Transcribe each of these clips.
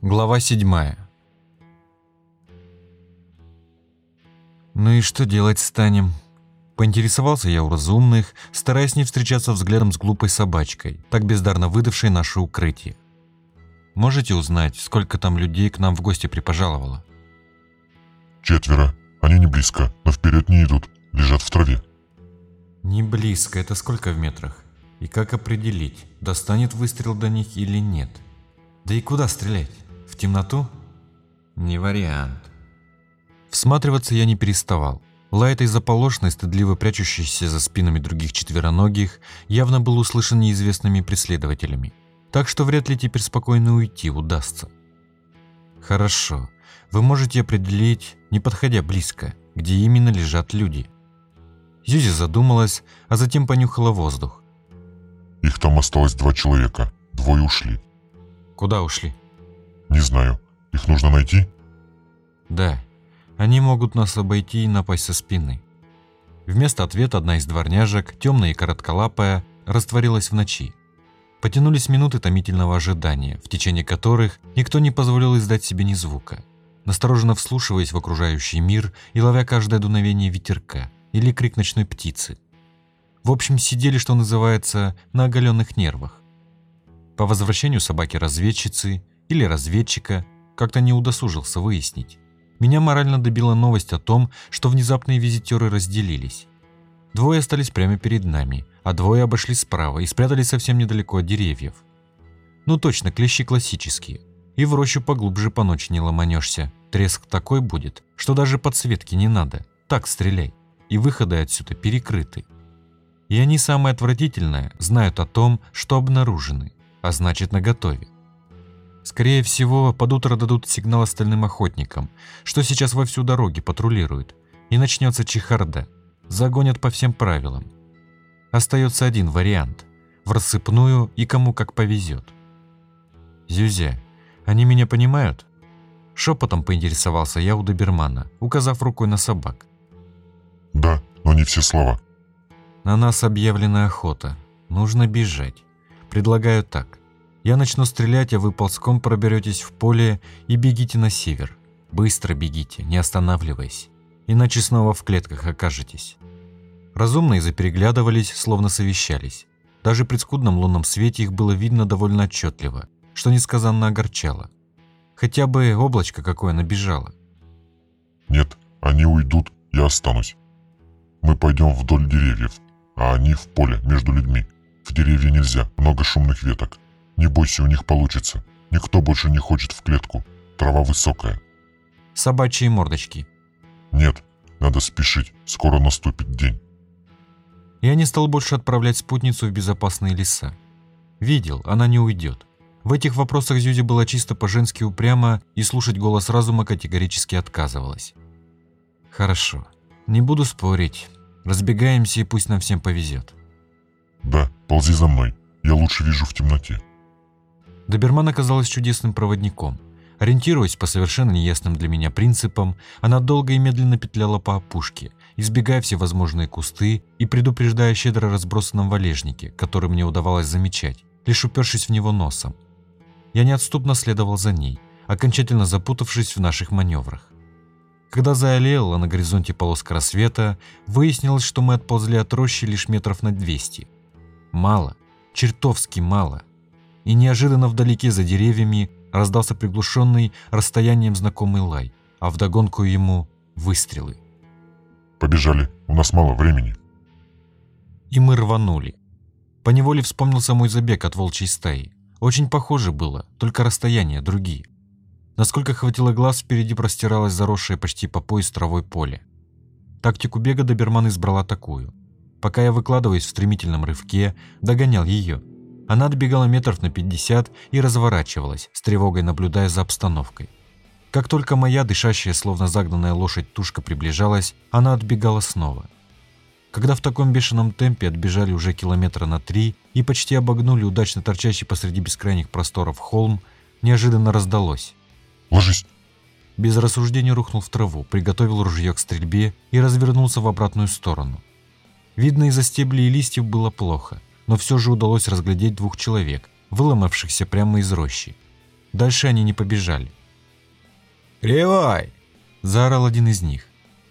Глава 7 «Ну и что делать станем?» Поинтересовался я у разумных, стараясь не встречаться взглядом с глупой собачкой, так бездарно выдавшей наше укрытие. «Можете узнать, сколько там людей к нам в гости припожаловало?» «Четверо. Они не близко, но вперед не идут. Лежат в траве». «Не близко. Это сколько в метрах? И как определить, достанет выстрел до них или нет? Да и куда стрелять?» В темноту? Не вариант. Всматриваться я не переставал. Лай этой заполошной, стыдливо прячущейся за спинами других четвероногих, явно был услышан неизвестными преследователями. Так что вряд ли теперь спокойно уйти удастся. Хорошо. Вы можете определить, не подходя близко, где именно лежат люди. Зюзи задумалась, а затем понюхала воздух. Их там осталось два человека. Двое ушли. Куда ушли? Не знаю. Их нужно найти? Да. Они могут нас обойти и напасть со спины. Вместо ответа одна из дворняжек, темная и коротколапая, растворилась в ночи. Потянулись минуты томительного ожидания, в течение которых никто не позволил издать себе ни звука, настороженно вслушиваясь в окружающий мир и ловя каждое дуновение ветерка или крик ночной птицы. В общем, сидели, что называется, на оголенных нервах. По возвращению собаки-разведчицы или разведчика, как-то не удосужился выяснить. Меня морально добила новость о том, что внезапные визитеры разделились. Двое остались прямо перед нами, а двое обошли справа и спрятались совсем недалеко от деревьев. Ну точно, клещи классические. И в рощу поглубже по ночи не ломанешься. Треск такой будет, что даже подсветки не надо. Так стреляй. И выходы отсюда перекрыты. И они, самое отвратительное, знают о том, что обнаружены, а значит наготове. Скорее всего, под утро дадут сигнал остальным охотникам, что сейчас во всю дороги патрулируют, и начнется чехарда. Загонят по всем правилам. Остается один вариант – в рассыпную и кому как повезет. «Зюзя, они меня понимают?» Шепотом поинтересовался я у добермана, указав рукой на собак. «Да, но не все слова». «На нас объявлена охота. Нужно бежать. Предлагаю так. Я начну стрелять, а вы ползком проберетесь в поле и бегите на север. Быстро бегите, не останавливаясь, иначе снова в клетках окажетесь. Разумные запереглядывались, словно совещались. Даже при скудном лунном свете их было видно довольно отчетливо, что несказанно огорчало. Хотя бы облачко какое набежало. Нет, они уйдут, я останусь. Мы пойдем вдоль деревьев, а они в поле, между людьми. В деревья нельзя, много шумных веток. Не бойся, у них получится. Никто больше не хочет в клетку. Трава высокая. Собачьи мордочки. Нет, надо спешить. Скоро наступит день. Я не стал больше отправлять спутницу в безопасные леса. Видел, она не уйдет. В этих вопросах Зюзи была чисто по-женски упряма и слушать голос разума категорически отказывалась. Хорошо, не буду спорить. Разбегаемся и пусть нам всем повезет. Да, ползи за мной. Я лучше вижу в темноте. Доберман оказалась чудесным проводником. Ориентируясь по совершенно неясным для меня принципам, она долго и медленно петляла по опушке, избегая всевозможные кусты и предупреждая щедро разбросанном валежнике, который мне удавалось замечать, лишь упершись в него носом. Я неотступно следовал за ней, окончательно запутавшись в наших маневрах. Когда заолела на горизонте полоска рассвета, выяснилось, что мы отползли от рощи лишь метров на 200. Мало, чертовски мало и неожиданно вдалеке за деревьями раздался приглушенный расстоянием знакомый лай, а вдогонку ему выстрелы. «Побежали, у нас мало времени». И мы рванули. Поневоле вспомнился мой забег от волчьей стаи. Очень похоже было, только расстояния другие. Насколько хватило глаз, впереди простиралось заросшее почти по пояс травой поле. Тактику бега доберман избрала такую. Пока я выкладываясь в стремительном рывке, догонял ее – она отбегала метров на 50 и разворачивалась, с тревогой наблюдая за обстановкой. Как только моя, дышащая, словно загнанная лошадь, тушка приближалась, она отбегала снова. Когда в таком бешеном темпе отбежали уже километра на три и почти обогнули удачно торчащий посреди бескрайних просторов холм, неожиданно раздалось. «Ложись!» Без рассуждения рухнул в траву, приготовил ружье к стрельбе и развернулся в обратную сторону. Видно, из-за стеблей и листьев было плохо – но все же удалось разглядеть двух человек, выломавшихся прямо из рощи. Дальше они не побежали. «Кривой!» – заорал один из них.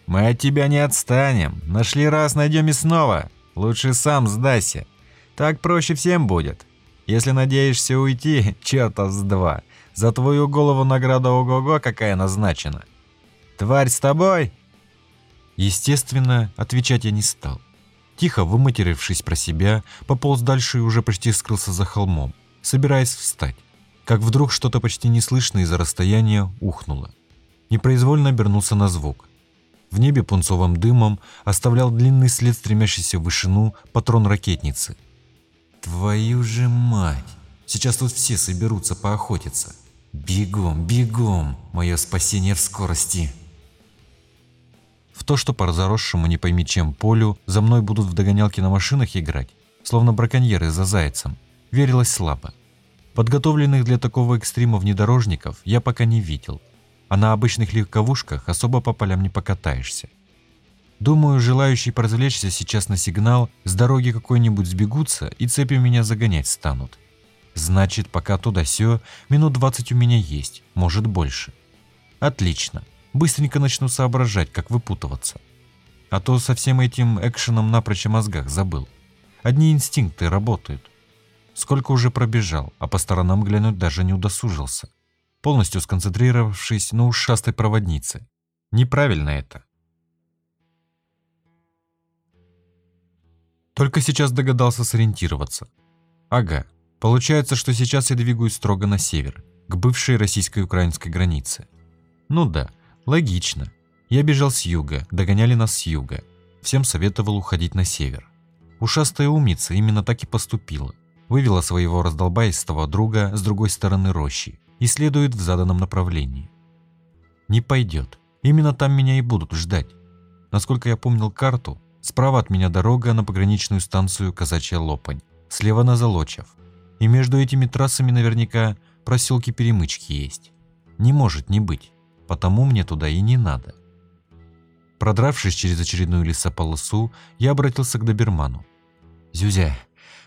«Мы от тебя не отстанем. Нашли раз, найдем и снова. Лучше сам сдайся. Так проще всем будет. Если надеешься уйти, черта с два. За твою голову награда ого-го какая назначена. Тварь с тобой?» Естественно, отвечать я не стал. Тихо выматерившись про себя, пополз дальше и уже почти скрылся за холмом, собираясь встать. Как вдруг что-то почти неслышное из-за расстояния ухнуло. Непроизвольно обернулся на звук. В небе пунцовым дымом оставлял длинный след, стремящийся в вышину патрон ракетницы. «Твою же мать! Сейчас тут все соберутся поохотиться!» Бегом, бегом, мое спасение в скорости. В то, что по заросшему не пойми чем полю за мной будут в догонялки на машинах играть, словно браконьеры за зайцем, верилось слабо. Подготовленных для такого экстрима внедорожников я пока не видел, а на обычных легковушках особо по полям не покатаешься. Думаю, желающие поразвлечься сейчас на сигнал с дороги какой-нибудь сбегутся и цепью меня загонять станут. Значит, пока туда-сё, минут 20 у меня есть, может больше. Отлично. Быстренько начну соображать, как выпутываться. А то со всем этим экшеном напрочь о мозгах забыл. Одни инстинкты работают. Сколько уже пробежал, а по сторонам глянуть даже не удосужился. Полностью сконцентрировавшись на ушастой проводнице. Неправильно это. Только сейчас догадался сориентироваться. Ага, Получается, что сейчас я двигаюсь строго на север, к бывшей российско-украинской границе. Ну да, логично. Я бежал с юга, догоняли нас с юга. Всем советовал уходить на север. Ушастая умница именно так и поступила. Вывела своего раздолбаистого друга с другой стороны рощи и следует в заданном направлении. Не пойдет. Именно там меня и будут ждать. Насколько я помнил карту, справа от меня дорога на пограничную станцию Казачья Лопань, слева на Золочев, и между этими трассами наверняка проселки-перемычки есть. Не может не быть, потому мне туда и не надо. Продравшись через очередную лесополосу, я обратился к доберману. «Зюзя,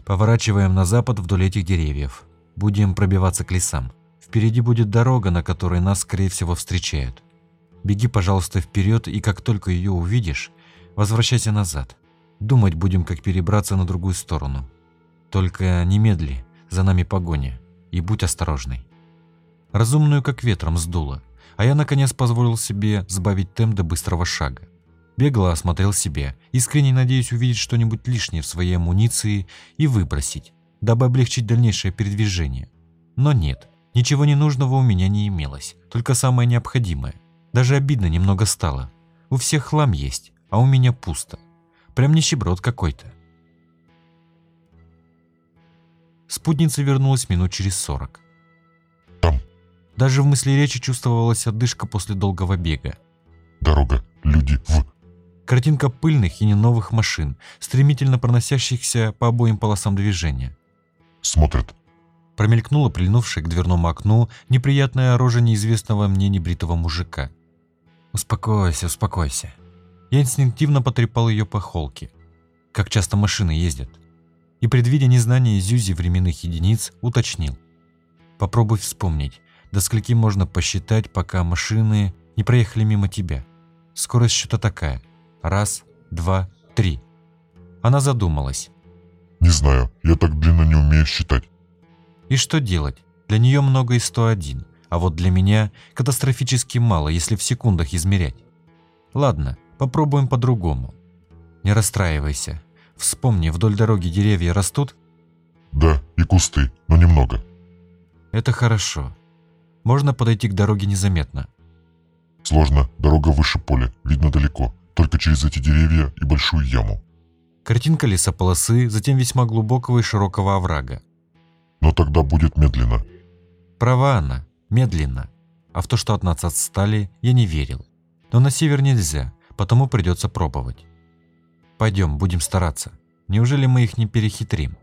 поворачиваем на запад вдоль этих деревьев. Будем пробиваться к лесам. Впереди будет дорога, на которой нас, скорее всего, встречают. Беги, пожалуйста, вперед, и как только ее увидишь, возвращайся назад. Думать будем, как перебраться на другую сторону. Только немедли, за нами погоня, и будь осторожной. Разумную как ветром сдуло, а я наконец позволил себе сбавить темп до быстрого шага. Бегло осмотрел себя, искренне надеясь увидеть что-нибудь лишнее в своей амуниции и выбросить, дабы облегчить дальнейшее передвижение. Но нет, ничего ненужного у меня не имелось, только самое необходимое. Даже обидно немного стало. У всех хлам есть, а у меня пусто. Прям нищеброд какой-то. Спутница вернулась минут через сорок. Даже в мысли речи чувствовалась отдышка после долгого бега. Дорога, люди, в... Картинка пыльных и не новых машин, стремительно проносящихся по обоим полосам движения. Смотрят. Промелькнула прильнувшая к дверному окну неприятная рожа неизвестного мне небритого мужика. «Успокойся, успокойся». Я инстинктивно потрепал ее по холке. Как часто машины ездят и, предвидя незнание Зюзи временных единиц, уточнил. «Попробуй вспомнить, до скольки можно посчитать, пока машины не проехали мимо тебя. Скорость что-то такая. Раз, два, три». Она задумалась. «Не знаю, я так длинно не умею считать». «И что делать? Для нее много и 101, а вот для меня катастрофически мало, если в секундах измерять. Ладно, попробуем по-другому. Не расстраивайся, Вспомни, вдоль дороги деревья растут? Да, и кусты, но немного. Это хорошо. Можно подойти к дороге незаметно. Сложно, дорога выше поля, видно далеко. Только через эти деревья и большую яму. Картинка лесополосы, затем весьма глубокого и широкого оврага. Но тогда будет медленно. Права она, медленно. А в то, что от нас отстали, я не верил. Но на север нельзя, потому придется пробовать. Пойдем, будем стараться. Неужели мы их не перехитрим?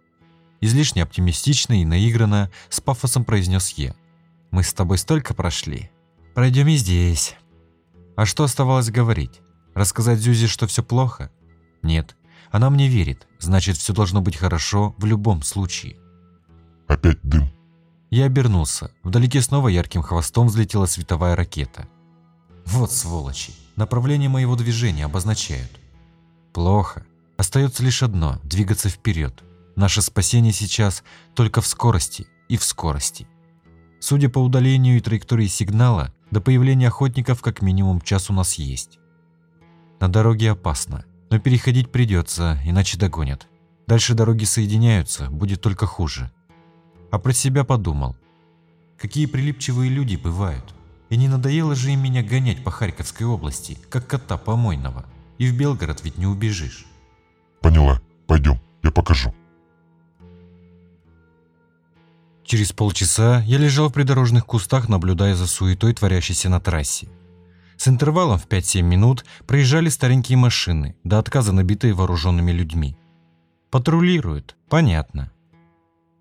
Излишне оптимистично и наигранно с пафосом произнес Е. Мы с тобой столько прошли. Пройдем и здесь. А что оставалось говорить? Рассказать Зюзе, что все плохо? Нет. Она мне верит. Значит, все должно быть хорошо в любом случае. Опять дым. Я обернулся. Вдалеке снова ярким хвостом взлетела световая ракета. Вот сволочи. Направление моего движения обозначают. Плохо. Остается лишь одно – двигаться вперед. Наше спасение сейчас только в скорости и в скорости. Судя по удалению и траектории сигнала, до появления охотников как минимум час у нас есть. На дороге опасно, но переходить придется, иначе догонят. Дальше дороги соединяются, будет только хуже. А про себя подумал. Какие прилипчивые люди бывают. И не надоело же им меня гонять по Харьковской области, как кота помойного. И в Белгород ведь не убежишь. Поняла. Пойдем, я покажу. Через полчаса я лежал в придорожных кустах, наблюдая за суетой, творящейся на трассе. С интервалом в 5-7 минут проезжали старенькие машины, до отказа набитые вооруженными людьми. Патрулируют, понятно.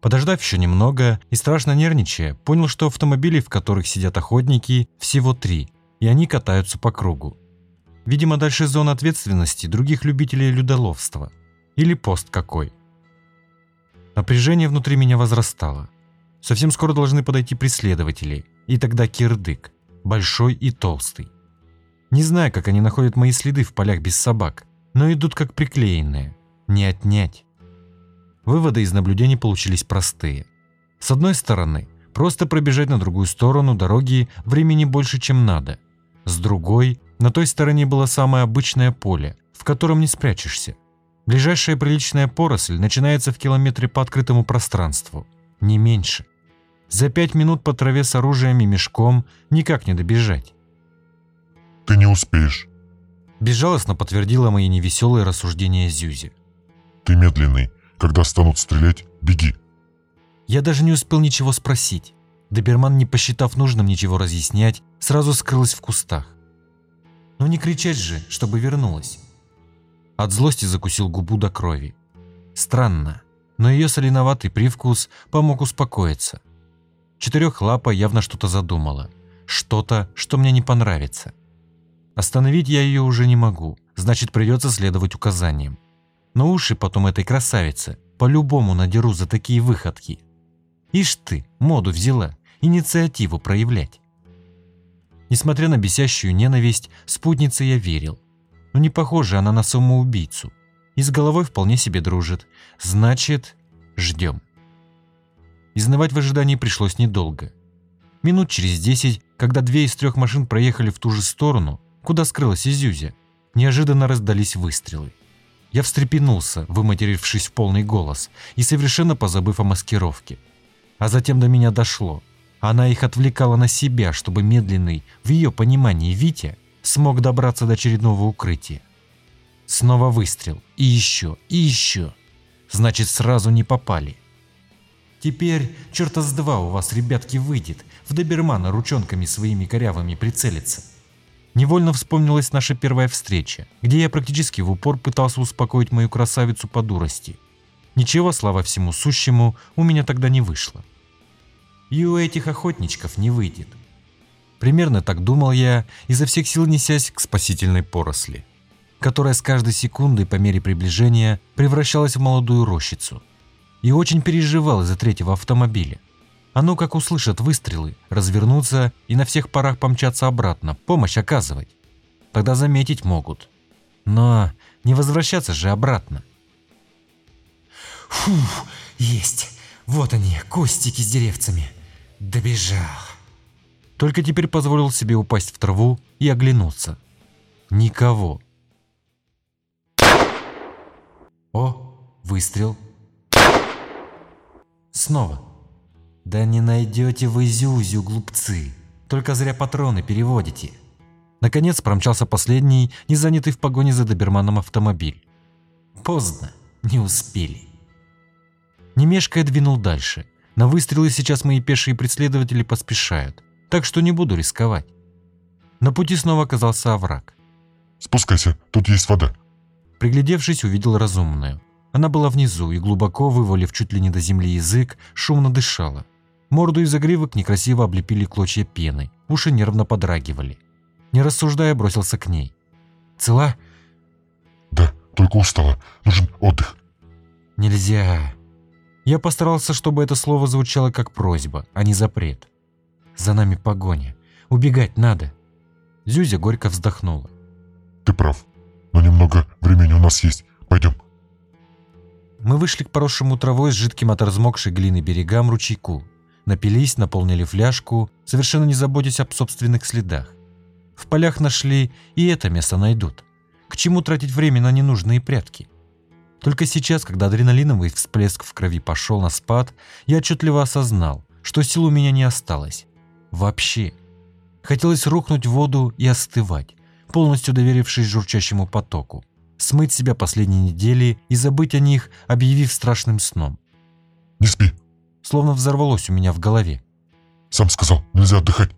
Подождав еще немного и страшно нервничая, понял, что автомобилей, в которых сидят охотники, всего три, и они катаются по кругу. Видимо, дальше зона ответственности других любителей людоловства. Или пост какой. Напряжение внутри меня возрастало. Совсем скоро должны подойти преследователи, и тогда кирдык, большой и толстый. Не знаю, как они находят мои следы в полях без собак, но идут как приклеенные. Не отнять. Выводы из наблюдений получились простые. С одной стороны, просто пробежать на другую сторону дороги времени больше, чем надо. С другой, на той стороне было самое обычное поле, в котором не спрячешься. Ближайшая приличная поросль начинается в километре по открытому пространству. Не меньше. За пять минут по траве с оружием и мешком никак не добежать. Ты не успеешь. Безжалостно подтвердила мои невеселые рассуждения Зюзи. Ты медленный. Когда станут стрелять, беги. Я даже не успел ничего спросить. Доберман, не посчитав нужным ничего разъяснять, сразу скрылась в кустах. Ну не кричать же, чтобы вернулась. От злости закусил губу до крови. Странно, но ее соленоватый привкус помог успокоиться. Четырехлапа явно что-то задумала. Что-то, что мне не понравится. Остановить я ее уже не могу, значит придется следовать указаниям. Но уши потом этой красавицы по-любому надеру за такие выходки. Ишь ты, моду взяла, инициативу проявлять. Несмотря на бесящую ненависть, спутнице я верил. Но не похожа она на самоубийцу. И с головой вполне себе дружит. Значит, ждем. Изнывать в ожидании пришлось недолго. Минут через десять, когда две из трех машин проехали в ту же сторону, куда скрылась Изюзя, неожиданно раздались выстрелы. Я встрепенулся, выматерившись в полный голос и совершенно позабыв о маскировке. А затем до меня дошло. Она их отвлекала на себя, чтобы медленный, в ее понимании, Витя смог добраться до очередного укрытия. Снова выстрел. И еще, и еще. Значит, сразу не попали. Теперь черта с два у вас, ребятки, выйдет в добермана ручонками своими корявыми прицелиться. Невольно вспомнилась наша первая встреча, где я практически в упор пытался успокоить мою красавицу по дурости. Ничего, слава всему сущему, у меня тогда не вышло. И у этих охотничков не выйдет. Примерно так думал я, изо всех сил несясь к спасительной поросли, которая с каждой секундой по мере приближения превращалась в молодую рощицу. И очень переживал из-за третьего автомобиля. А ну как услышат выстрелы, развернуться и на всех парах помчаться обратно, помощь оказывать. Тогда заметить могут. Но не возвращаться же обратно. Фу, есть. Вот они, кустики с деревцами. Добежал. Только теперь позволил себе упасть в траву и оглянуться. Никого. О, выстрел. Снова. Да не найдете вы Зюзю, глупцы. Только зря патроны переводите. Наконец промчался последний, не занятый в погоне за доберманом автомобиль. Поздно, не успели. Не мешкая двинул дальше. На выстрелы сейчас мои пешие преследователи поспешают, так что не буду рисковать. На пути снова оказался овраг. Спускайся, тут есть вода. Приглядевшись, увидел разумную. Она была внизу и, глубоко вывалив чуть ли не до земли язык, шумно дышала. Морду и загривок некрасиво облепили клочья пены, уши нервно подрагивали. Не рассуждая, бросился к ней. «Цела?» Да, только устала. Нужен отдых. «Нельзя». Я постарался, чтобы это слово звучало как просьба, а не запрет. За нами погоня. Убегать надо. Зюзя горько вздохнула. Ты прав. Но немного времени у нас есть. Пойдем. Мы вышли к поросшему травой с жидким от размокшей глины берегам ручейку. Напились, наполнили фляжку, совершенно не заботясь об собственных следах. В полях нашли, и это место найдут. К чему тратить время на ненужные прятки? Только сейчас, когда адреналиновый всплеск в крови пошел на спад, я отчетливо осознал, что сил у меня не осталось. Вообще. Хотелось рухнуть в воду и остывать, полностью доверившись журчащему потоку. Смыть себя последние недели и забыть о них, объявив страшным сном. Не спи. Словно взорвалось у меня в голове. Сам сказал, нельзя отдыхать.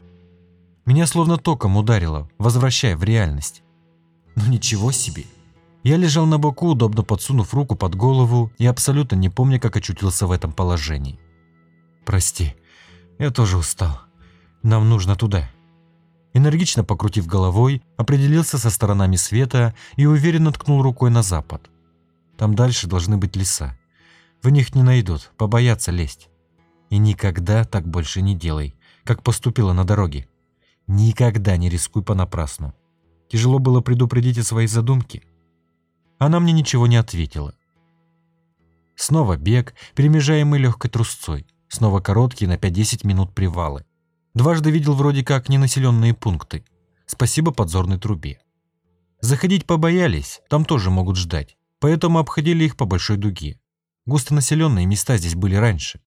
Меня словно током ударило, возвращая в реальность. Ну ничего себе. Я лежал на боку, удобно подсунув руку под голову и абсолютно не помня, как очутился в этом положении. «Прости, я тоже устал. Нам нужно туда». Энергично покрутив головой, определился со сторонами света и уверенно ткнул рукой на запад. Там дальше должны быть леса. В них не найдут, побоятся лезть. И никогда так больше не делай, как поступила на дороге. Никогда не рискуй понапрасну. Тяжело было предупредить о своей задумке. Она мне ничего не ответила. Снова бег, перемежаемый легкой трусцой. Снова короткие на 5-10 минут привалы. Дважды видел вроде как ненаселенные пункты. Спасибо подзорной трубе. Заходить побоялись, там тоже могут ждать. Поэтому обходили их по большой дуге. Густонаселенные места здесь были раньше.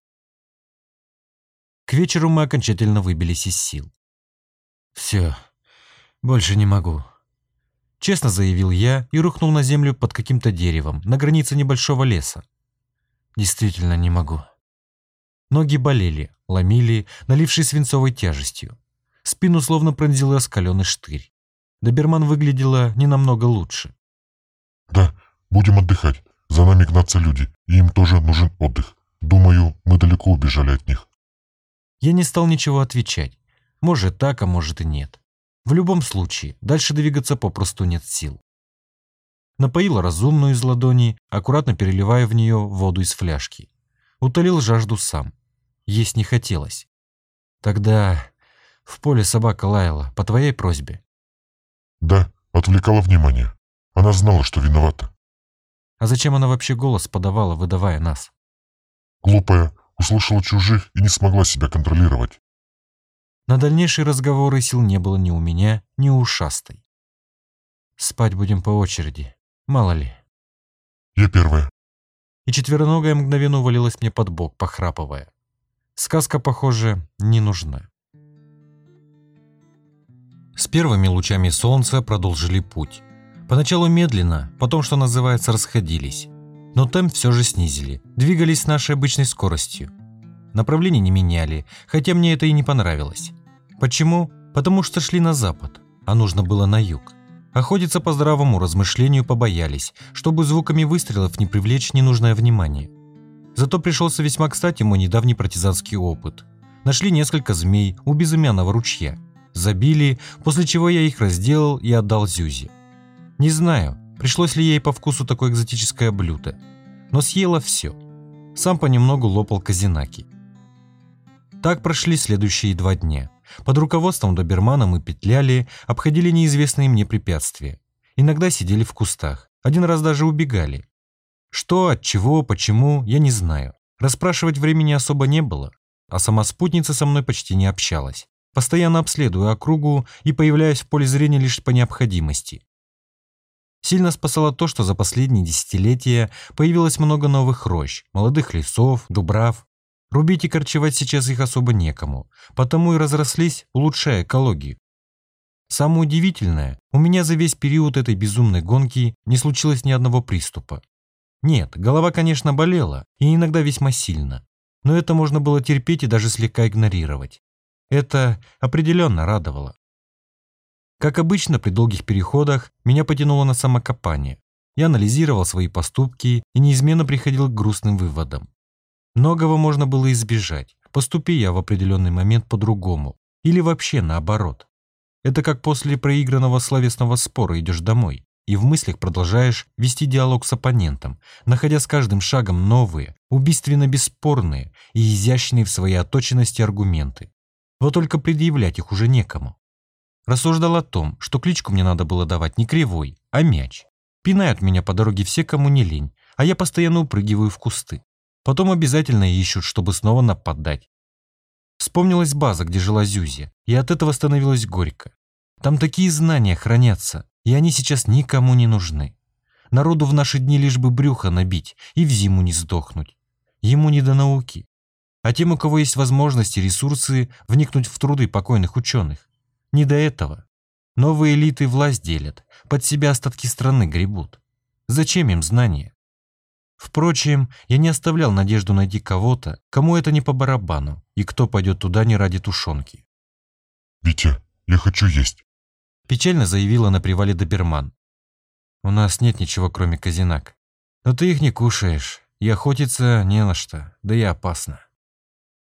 К вечеру мы окончательно выбились из сил. «Все, больше не могу», — честно заявил я и рухнул на землю под каким-то деревом на границе небольшого леса. «Действительно не могу». Ноги болели, ломили, налившие свинцовой тяжестью. Спину словно пронзил раскаленный штырь. Доберман выглядела не намного лучше. Да, будем отдыхать. За нами гнаться люди, и им тоже нужен отдых. Думаю, мы далеко убежали от них. Я не стал ничего отвечать. Может так, а может и нет. В любом случае, дальше двигаться попросту нет сил. Напоил разумную из ладони, аккуратно переливая в нее воду из фляжки. Утолил жажду сам. Есть не хотелось. Тогда в поле собака лаяла, по твоей просьбе. Да, отвлекала внимание. Она знала, что виновата. А зачем она вообще голос подавала, выдавая нас? Глупая, услышала чужих и не смогла себя контролировать. На дальнейшие разговоры сил не было ни у меня, ни у ушастой. Спать будем по очереди, мало ли. Я первая. И четвероногая мгновенно увалилась мне под бок, похрапывая. Сказка, похоже, не нужна. С первыми лучами солнца продолжили путь. Поначалу медленно, потом, что называется, расходились. Но темп все же снизили, двигались с нашей обычной скоростью. Направление не меняли, хотя мне это и не понравилось. Почему? Потому что шли на запад, а нужно было на юг. Охотиться по здравому размышлению побоялись, чтобы звуками выстрелов не привлечь ненужное внимание. Зато пришелся весьма кстати мой недавний партизанский опыт. Нашли несколько змей у безымянного ручья. Забили, после чего я их разделал и отдал Зюзе. Не знаю, пришлось ли ей по вкусу такое экзотическое блюдо, но съела все. Сам понемногу лопал казинаки. Так прошли следующие два дня. Под руководством добермана мы петляли, обходили неизвестные мне препятствия. Иногда сидели в кустах, один раз даже убегали. Что, от чего, почему, я не знаю. Расспрашивать времени особо не было, а сама спутница со мной почти не общалась. Постоянно обследую округу и появляюсь в поле зрения лишь по необходимости. Сильно спасало то, что за последние десятилетия появилось много новых рощ, молодых лесов, дубрав. Рубить и корчевать сейчас их особо некому, потому и разрослись, улучшая экологию. Самое удивительное, у меня за весь период этой безумной гонки не случилось ни одного приступа. Нет, голова, конечно, болела, и иногда весьма сильно. Но это можно было терпеть и даже слегка игнорировать. Это определенно радовало. Как обычно, при долгих переходах меня потянуло на самокопание. Я анализировал свои поступки и неизменно приходил к грустным выводам. Многого можно было избежать, поступи я в определенный момент по-другому, или вообще наоборот. Это как после проигранного словесного спора идешь домой, и в мыслях продолжаешь вести диалог с оппонентом, находя с каждым шагом новые, убийственно бесспорные и изящные в своей оточенности аргументы. Вот только предъявлять их уже некому. Рассуждал о том, что кличку мне надо было давать не кривой, а мяч. Пинают меня по дороге все, кому не лень, а я постоянно упрыгиваю в кусты. Потом обязательно ищут, чтобы снова нападать. Вспомнилась база, где жила Зюзя, и от этого становилось горько. Там такие знания хранятся, и они сейчас никому не нужны. Народу в наши дни лишь бы брюхо набить и в зиму не сдохнуть. Ему не до науки. А тем, у кого есть возможности ресурсы, вникнуть в труды покойных ученых. Не до этого. Новые элиты власть делят, под себя остатки страны гребут. Зачем им знания? Впрочем, я не оставлял надежду найти кого-то, кому это не по барабану, и кто пойдет туда не ради тушенки. «Витя, я хочу есть», – печально заявила на привале доберман. «У нас нет ничего, кроме казинак. Но ты их не кушаешь, и охотиться не на что, да и опасно».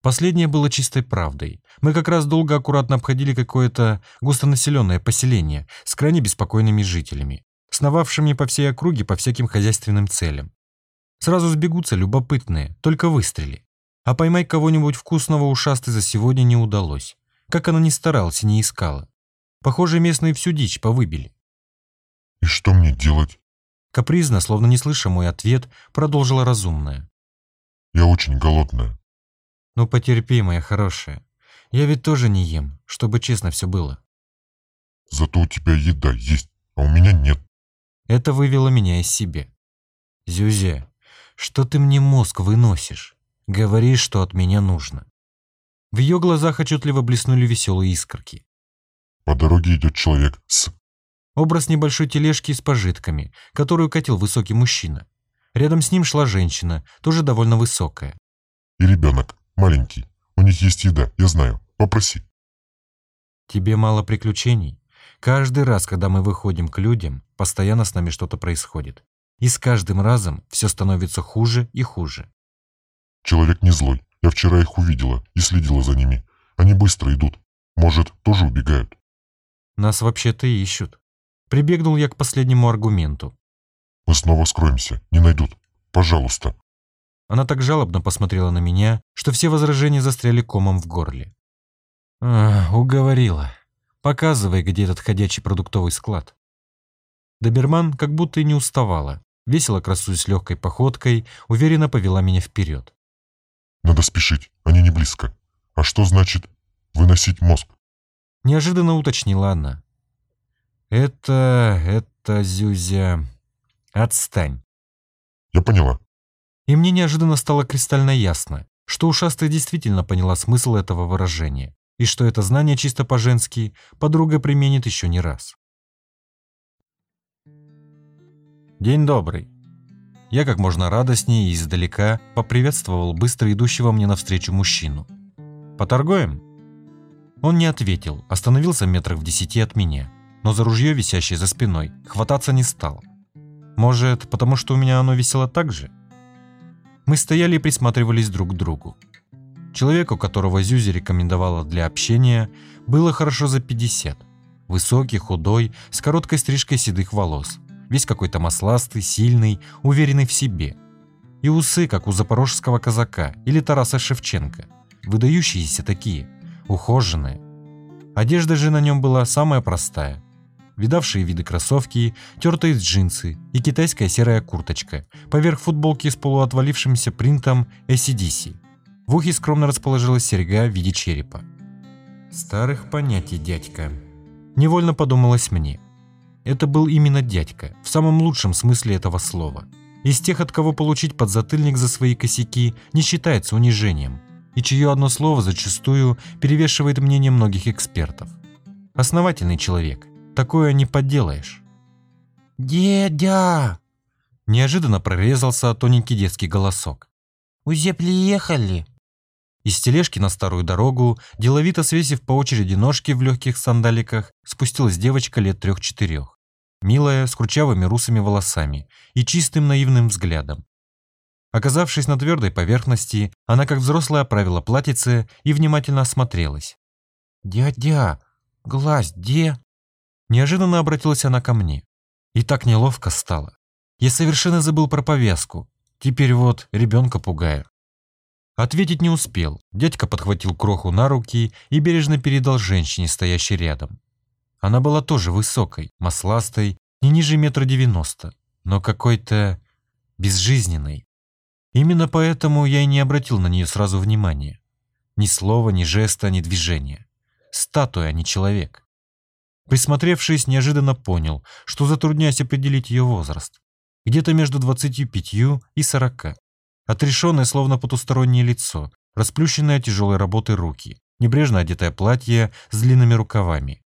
Последнее было чистой правдой. Мы как раз долго аккуратно обходили какое-то густонаселенное поселение с крайне беспокойными жителями, сновавшими по всей округе по всяким хозяйственным целям. Сразу сбегутся любопытные, только выстрели. А поймать кого-нибудь вкусного ушастой за сегодня не удалось. Как она ни старалась и не искала. Похоже, местные всю дичь повыбили. «И что мне делать?» Капризно, словно не слыша мой ответ, продолжила разумная. «Я очень голодная». Ну потерпи, моя хорошая. Я ведь тоже не ем, чтобы честно все было. Зато у тебя еда есть, а у меня нет. Это вывело меня из себя. Зюзя, что ты мне мозг выносишь? Говори, что от меня нужно. В ее глазах отчетливо блеснули веселые искорки. По дороге идет человек с... Образ небольшой тележки с пожитками, которую катил высокий мужчина. Рядом с ним шла женщина, тоже довольно высокая. И ребенок. Маленький. У них есть еда, я знаю. Попроси. Тебе мало приключений? Каждый раз, когда мы выходим к людям, постоянно с нами что-то происходит. И с каждым разом все становится хуже и хуже. Человек не злой. Я вчера их увидела и следила за ними. Они быстро идут. Может, тоже убегают. Нас вообще-то ищут. Прибегнул я к последнему аргументу. Мы снова скроемся. Не найдут. Пожалуйста. Она так жалобно посмотрела на меня, что все возражения застряли комом в горле. А, уговорила. Показывай, где этот ходячий продуктовый склад. Доберман как будто и не уставала. Весело красуясь легкой походкой, уверенно повела меня вперед. Надо спешить, они не близко. А что значит выносить мозг? Неожиданно уточнила она. Это... это, Зюзя... Отстань. Я поняла. И мне неожиданно стало кристально ясно, что ушастая действительно поняла смысл этого выражения, и что это знание чисто по-женски подруга применит еще не раз. День добрый. Я как можно радостнее и издалека поприветствовал быстро идущего мне навстречу мужчину. «Поторгуем?» Он не ответил, остановился метрах в десяти от меня, но за ружье, висящее за спиной, хвататься не стал. Может, потому что у меня оно висело так же? Мы стояли и присматривались друг к другу. Человеку, которого Зюзи рекомендовала для общения, было хорошо за 50. Высокий, худой, с короткой стрижкой седых волос. Весь какой-то масластый, сильный, уверенный в себе. И усы, как у запорожского казака или Тараса Шевченко. Выдающиеся такие, ухоженные. Одежда же на нем была самая простая – видавшие виды кроссовки, тертые джинсы и китайская серая курточка, поверх футболки с полуотвалившимся принтом ACDC. В ухе скромно расположилась серьга в виде черепа. «Старых понятий, дядька», – невольно подумалось мне. Это был именно дядька, в самом лучшем смысле этого слова. Из тех, от кого получить подзатыльник за свои косяки, не считается унижением, и чье одно слово зачастую перевешивает мнение многих экспертов. Основательный человек, Такое не подделаешь. «Дедя!» Неожиданно прорезался тоненький детский голосок. «Уже приехали?» Из тележки на старую дорогу, деловито свесив по очереди ножки в легких сандаликах, спустилась девочка лет трех-четырех. Милая, с кручавыми русыми волосами и чистым наивным взглядом. Оказавшись на твердой поверхности, она как взрослая оправила платьице и внимательно осмотрелась. «Дядя, глаз где?» Неожиданно обратилась она ко мне. И так неловко стало. Я совершенно забыл про повязку. Теперь вот ребенка пугаю. Ответить не успел. Дядька подхватил кроху на руки и бережно передал женщине, стоящей рядом. Она была тоже высокой, масластой, не ниже метра девяносто, но какой-то безжизненной. Именно поэтому я и не обратил на нее сразу внимания. Ни слова, ни жеста, ни движения. Статуя, а не человек. Присмотревшись, неожиданно понял, что затрудняюсь определить ее возраст. Где-то между 25 и 40. Отрешенное, словно потустороннее лицо, расплющенное тяжелой работой руки, небрежно одетое платье с длинными рукавами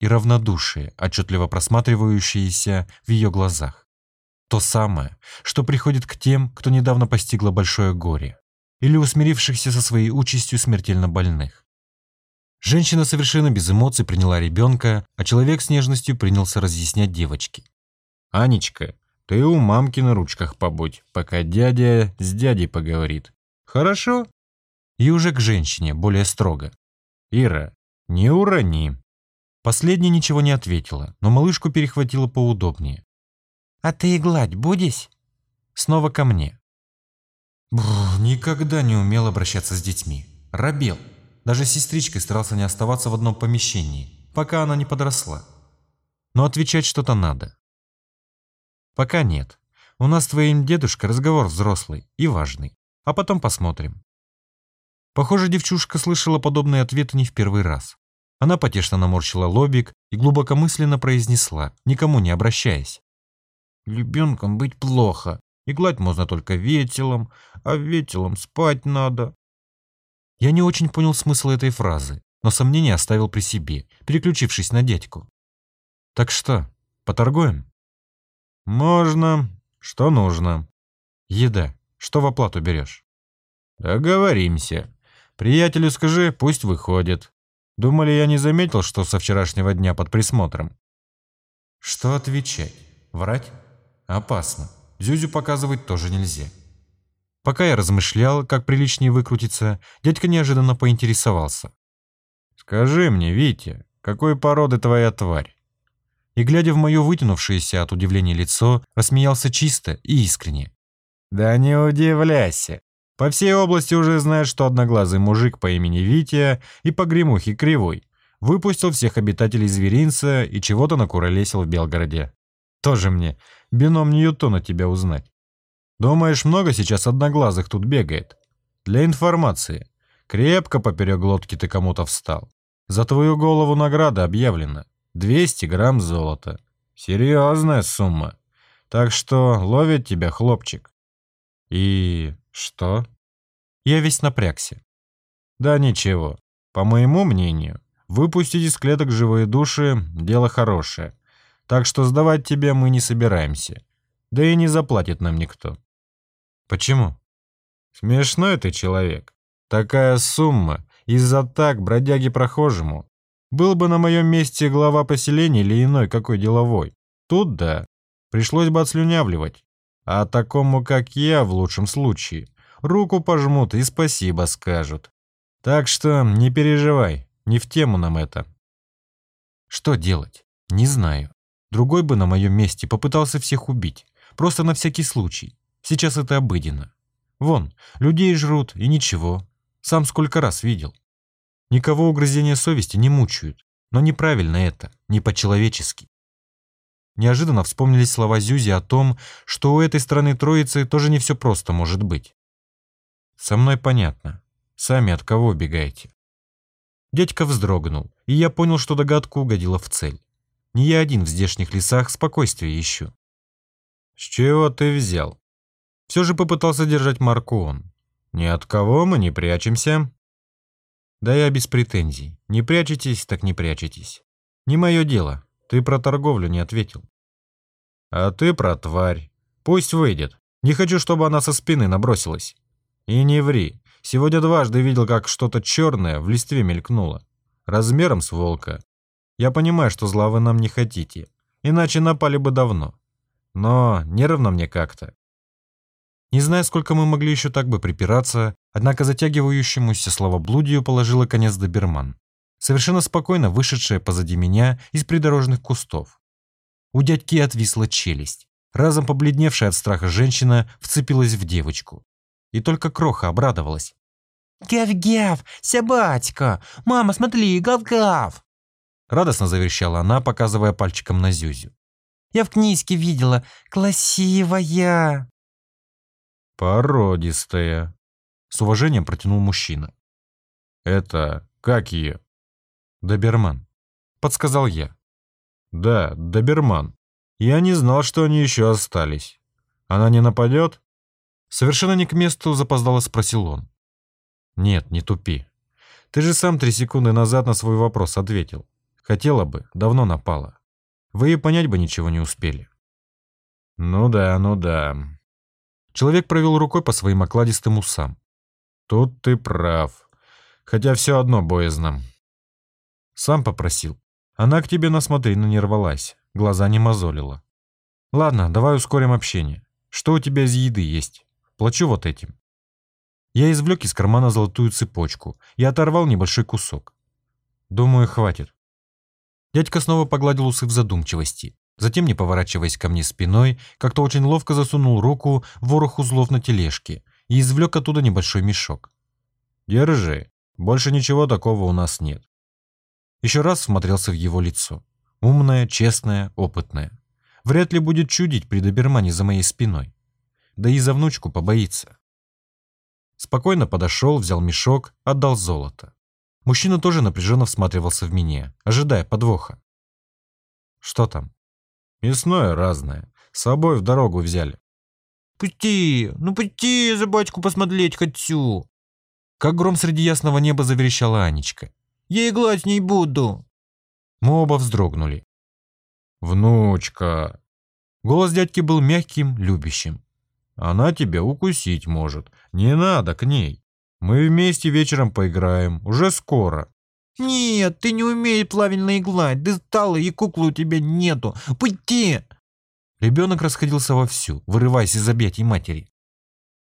и равнодушие, отчетливо просматривающееся в ее глазах. То самое, что приходит к тем, кто недавно постигло большое горе, или усмирившихся со своей участью смертельно больных. Женщина совершенно без эмоций приняла ребенка, а человек с нежностью принялся разъяснять девочке. «Анечка, ты у мамки на ручках побудь, пока дядя с дядей поговорит. Хорошо?» И уже к женщине, более строго. «Ира, не урони». Последняя ничего не ответила, но малышку перехватила поудобнее. «А ты и гладь будешь?» Снова ко мне. Бррр, никогда не умел обращаться с детьми. Робел. Даже с сестричкой старался не оставаться в одном помещении, пока она не подросла. Но отвечать что-то надо. Пока нет. У нас с твоим дедушкой разговор взрослый и важный. А потом посмотрим. Похоже, девчушка слышала подобные ответы не в первый раз. Она потешно наморщила лобик и глубокомысленно произнесла, никому не обращаясь. «Ребенком быть плохо. И гладь можно только ветелом, а ветелом спать надо. Я не очень понял смысл этой фразы, но сомнение оставил при себе, переключившись на дядьку. «Так что, поторгуем?» «Можно. Что нужно?» «Еда. Что в оплату берешь?» «Договоримся. Приятелю скажи, пусть выходит. Думали, я не заметил, что со вчерашнего дня под присмотром?» «Что отвечать? Врать? Опасно. Зюзю показывать тоже нельзя». Пока я размышлял, как приличнее выкрутиться, дядька неожиданно поинтересовался. «Скажи мне, Витя, какой породы твоя тварь?» И, глядя в мое вытянувшееся от удивления лицо, рассмеялся чисто и искренне. «Да не удивляйся. По всей области уже знают, что одноглазый мужик по имени Витя и по гремухе Кривой выпустил всех обитателей зверинца и чего-то накуролесил в Белгороде. Тоже мне бином Ньютона тебя узнать. Думаешь, много сейчас одноглазых тут бегает? Для информации. Крепко поперек глотки ты кому-то встал. За твою голову награда объявлена. 200 грамм золота. Серьезная сумма. Так что ловит тебя хлопчик. И что? Я весь напрягся. Да ничего. По моему мнению, выпустить из клеток живые души – дело хорошее. Так что сдавать тебя мы не собираемся. Да и не заплатит нам никто. Почему? Смешной ты человек. Такая сумма из-за так бродяги прохожему. Был бы на моем месте глава поселения или иной какой деловой. Тут да, пришлось бы отслюнявливать. А такому, как я, в лучшем случае, руку пожмут и спасибо скажут. Так что не переживай, не в тему нам это. Что делать? Не знаю. Другой бы на моем месте попытался всех убить, просто на всякий случай. Сейчас это обыденно. Вон, людей жрут, и ничего. Сам сколько раз видел. Никого угрызения совести не мучают. Но неправильно это, не по-человечески. Неожиданно вспомнились слова Зюзи о том, что у этой страны троицы тоже не все просто может быть. Со мной понятно. Сами от кого убегаете? Дядька вздрогнул, и я понял, что догадку угодила в цель. Не я один в здешних лесах спокойствие ищу. С чего ты взял? Все же попытался держать марку он. «Ни от кого мы не прячемся». «Да я без претензий. Не прячетесь, так не прячетесь. Не мое дело. Ты про торговлю не ответил». «А ты про тварь. Пусть выйдет. Не хочу, чтобы она со спины набросилась». «И не ври. Сегодня дважды видел, как что-то черное в листве мелькнуло. Размером с волка. Я понимаю, что зла вы нам не хотите. Иначе напали бы давно. Но нервно мне как-то. Не знаю, сколько мы могли еще так бы припираться, однако затягивающемуся словоблудию положила конец доберман, совершенно спокойно вышедшая позади меня из придорожных кустов. У дядьки отвисла челюсть. Разом побледневшая от страха женщина вцепилась в девочку. И только Кроха обрадовалась. «Гав-гав! Собачка! Мама, смотри, гав-гав!» Радостно заверещала она, показывая пальчиком на Зюзю. «Я в книжке видела. Красивая!» «Породистая», — с уважением протянул мужчина. «Это как ее?» «Доберман», — подсказал я. «Да, доберман. Я не знал, что они еще остались. Она не нападет?» Совершенно не к месту запоздало спросил он. «Нет, не тупи. Ты же сам три секунды назад на свой вопрос ответил. Хотела бы, давно напала. Вы и понять бы ничего не успели». «Ну да, ну да». Человек провел рукой по своим окладистым усам. «Тут ты прав. Хотя все одно боязно». «Сам попросил. Она к тебе на смотрину не рвалась, глаза не мозолила. Ладно, давай ускорим общение. Что у тебя из еды есть? Плачу вот этим». Я извлек из кармана золотую цепочку и оторвал небольшой кусок. Думаю, хватит. Дядька снова погладил усы в задумчивости. Затем, не поворачиваясь ко мне спиной, как-то очень ловко засунул руку в ворох узлов на тележке и извлек оттуда небольшой мешок. «Держи. Больше ничего такого у нас нет». Еще раз смотрелся в его лицо. Умное, честное, опытное. Вряд ли будет чудить при добермане за моей спиной. Да и за внучку побоится. Спокойно подошел, взял мешок, отдал золото. Мужчина тоже напряженно всматривался в меня, ожидая подвоха. Что там? Мясное разное. С собой в дорогу взяли. «Пусти! Ну пусти, за батьку посмотреть хочу!» Как гром среди ясного неба заверещала Анечка. «Я иглать не буду!» Мы оба вздрогнули. «Внучка!» Голос дядьки был мягким, любящим. Она тебя укусить может. Не надо к ней. Мы вместе вечером поиграем. Уже скоро. Нет, ты не умеешь правильно иглать. Ты стала и куклы у тебя нету. Пойти. Ребенок расходился вовсю, вырываясь из объятий матери.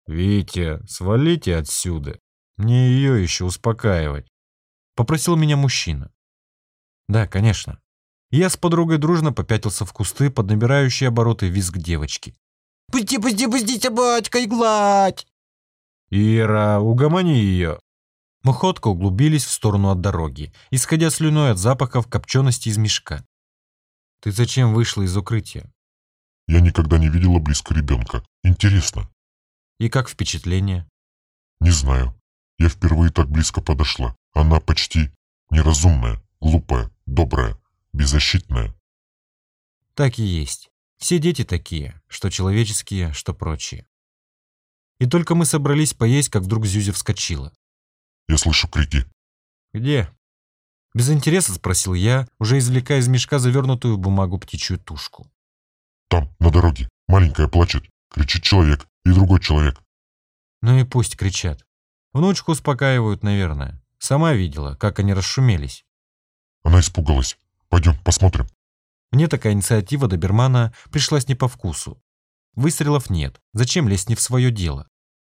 «Витя, свалите отсюда. Мне ее еще успокаивать», — попросил меня мужчина. «Да, конечно». Я с подругой дружно попятился в кусты под набирающие обороты визг девочки. Пусти, пусти, пусти, собачка, и гладь!» «Ира, угомони ее!» Мы ходко углубились в сторону от дороги, исходя слюной от запахов копчености из мешка. «Ты зачем вышла из укрытия?» Я никогда не видела близко ребенка. Интересно. «И как впечатление?» Не знаю. Я впервые так близко подошла. Она почти неразумная, глупая, добрая, беззащитная. Так и есть. Все дети такие, что человеческие, что прочие. И только мы собрались поесть, как вдруг Зюзя вскочила. Я слышу крики. «Где?» Без интереса спросил я, уже извлекая из мешка завернутую в бумагу птичью тушку. «Там, на дороге. Маленькая плачет. Кричит человек. И другой человек». «Ну и пусть кричат. Внучку успокаивают, наверное. Сама видела, как они расшумелись». Она испугалась. Пойдем, посмотрим. Мне такая инициатива добермана пришлась не по вкусу. Выстрелов нет, зачем лезть не в свое дело?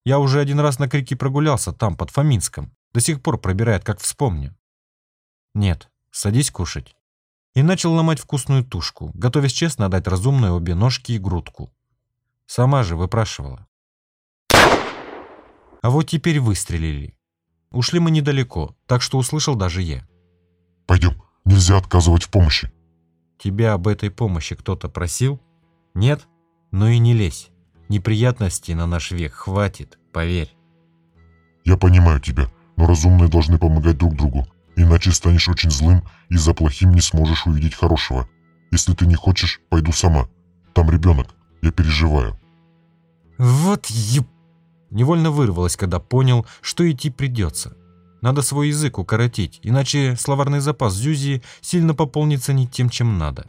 Я уже один раз на крики прогулялся там, под Фоминском. До сих пор пробирает, как вспомню. Нет, садись кушать. И начал ломать вкусную тушку, готовясь честно отдать разумной обе ножки и грудку. Сама же выпрашивала. А вот теперь выстрелили. Ушли мы недалеко, так что услышал даже я. Пойдем, нельзя отказывать в помощи. Тебя об этой помощи кто-то просил? Нет? Ну и не лезь. Неприятностей на наш век хватит, поверь. Я понимаю тебя, но разумные должны помогать друг другу, иначе станешь очень злым и за плохим не сможешь увидеть хорошего. Если ты не хочешь, пойду сама. Там ребенок, я переживаю. Вот еб... Невольно вырвалось, когда понял, что идти придется. Надо свой язык укоротить, иначе словарный запас Зюзи сильно пополнится не тем, чем надо.